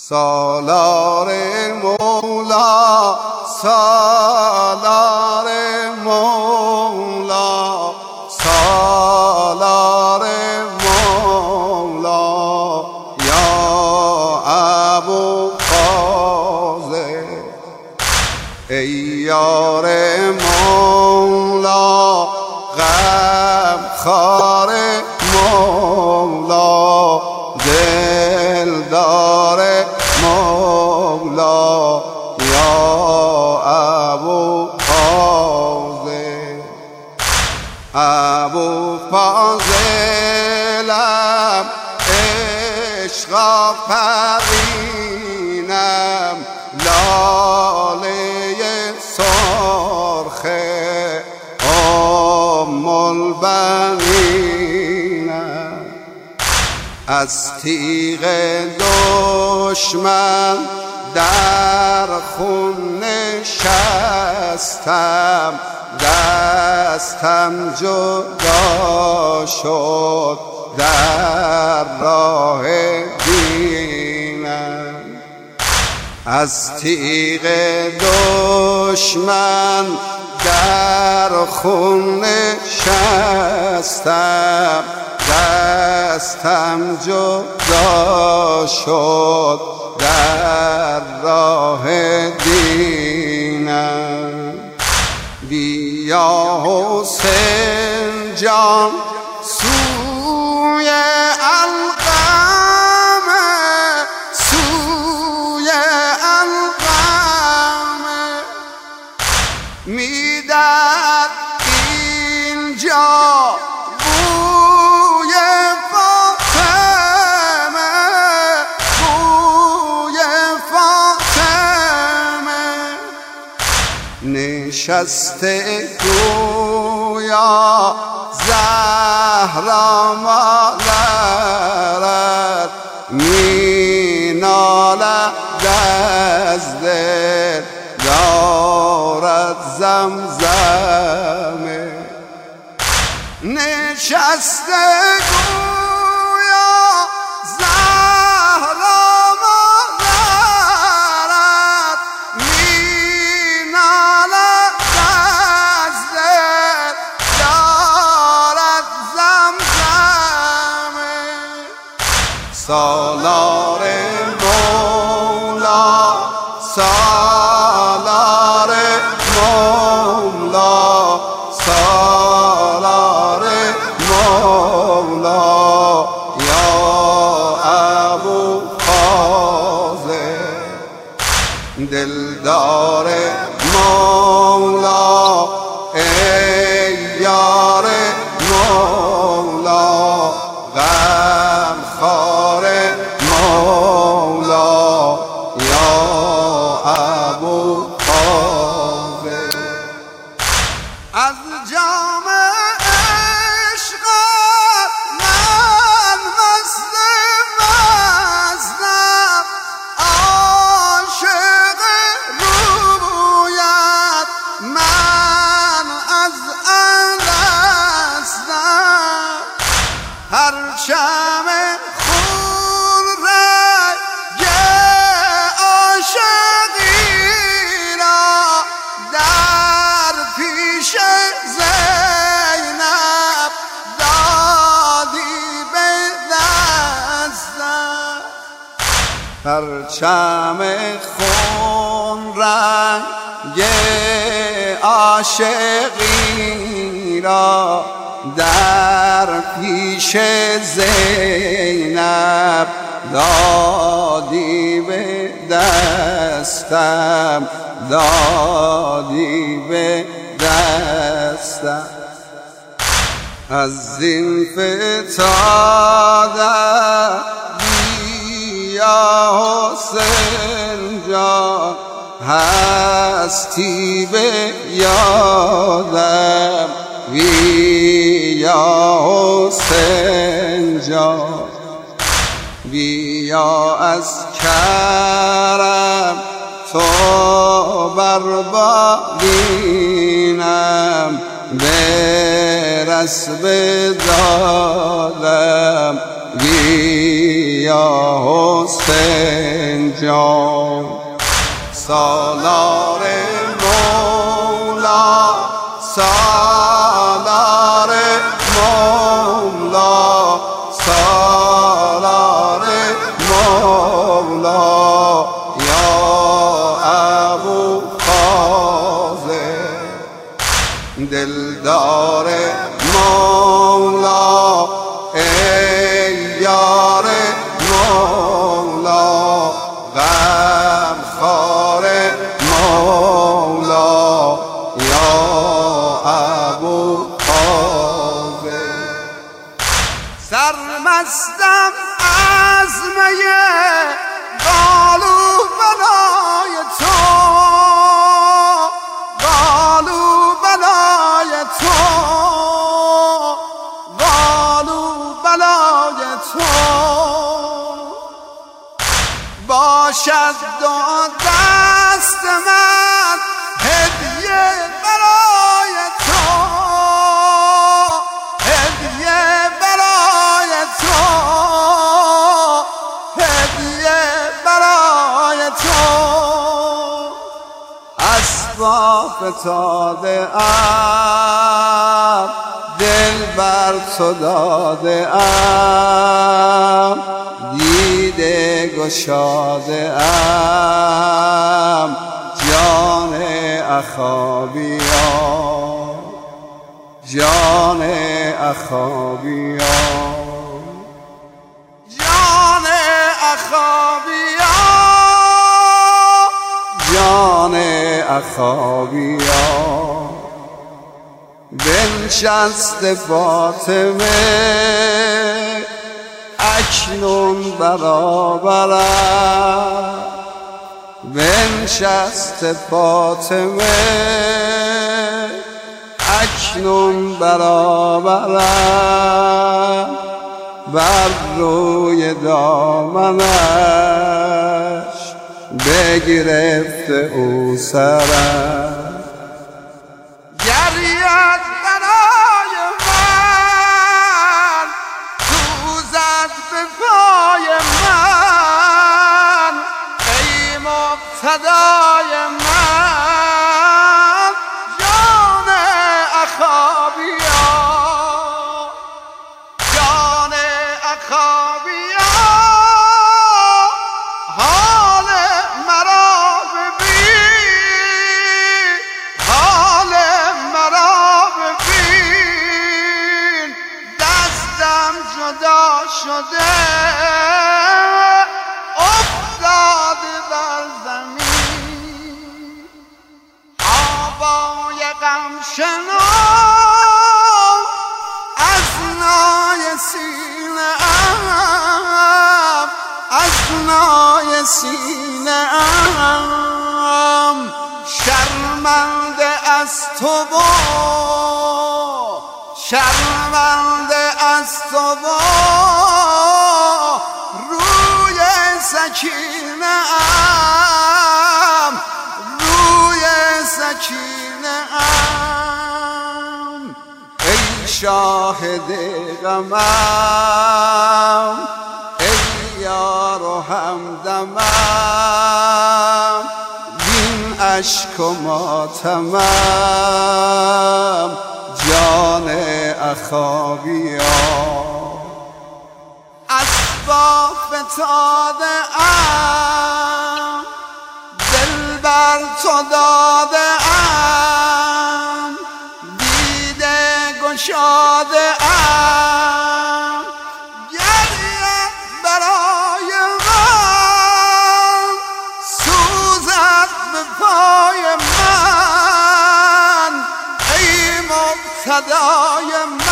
سالار مولا سالار مولا سالار مولا. یا ابو قازه ای یار مولا غم خار ابو فاضلم عشق پرینم لاله سرخ ام البنینم. از تیغ دشمن در خون نشستم. دستم جدا شد در راه دینم از تیغ دشمن در خون نشستم. دستم جدا شد در راه دینم بیا حسین جان سوی القم سوی القم میدد نشسته گویا زهرا مادرت می نالد از دل دارد زمزمه. نشسته گویا سالار مولا سالار مولا سالار مولا. یا ابو فاضل دلدار مولا. ابو فاضل از جام عشقت من مست مستم عاشق رویت. من از الستم هر پرچم خون رنگ عاشقی را در پیش زینب دادی به دستم دادی به دستم. از این فتادم بیا حسین جان هستی به یادم. بیا حسین جان بیا از کرم تو بر بالینم برس به دادم. یا حسین جان سالار مولا سالار مولا سالار مولا. یا ابو قاسم دلدار از میه بالو بلای تو بالو بلای تو بالو بلای تو. باشد دو دست من اسباب فتاده ام دل بر تو داده ام دیده گشاده ام جان اخابیان جان اخابیان. اخابیان بنشست فاطمه. اکنون برابرم. بنشست فاطمه. اکنون برابرم. بر روی دامنش بگرفت او سرم. گرید برای من دوزد به پای من. ای مبتدای من. شده افتاده بر زمین. آبای غم شنو از نای سینه ام از نای سینه سکینه ام روی سکینه ام ای شاهد غمم ای یار و همدمم بین اشک و ماتمم جان اخابیا اسباب فتاده ام. دل بر تو داده ام. دیده گشاده ام. گریه برای من. سوزد به پای من. ای مبتدای من.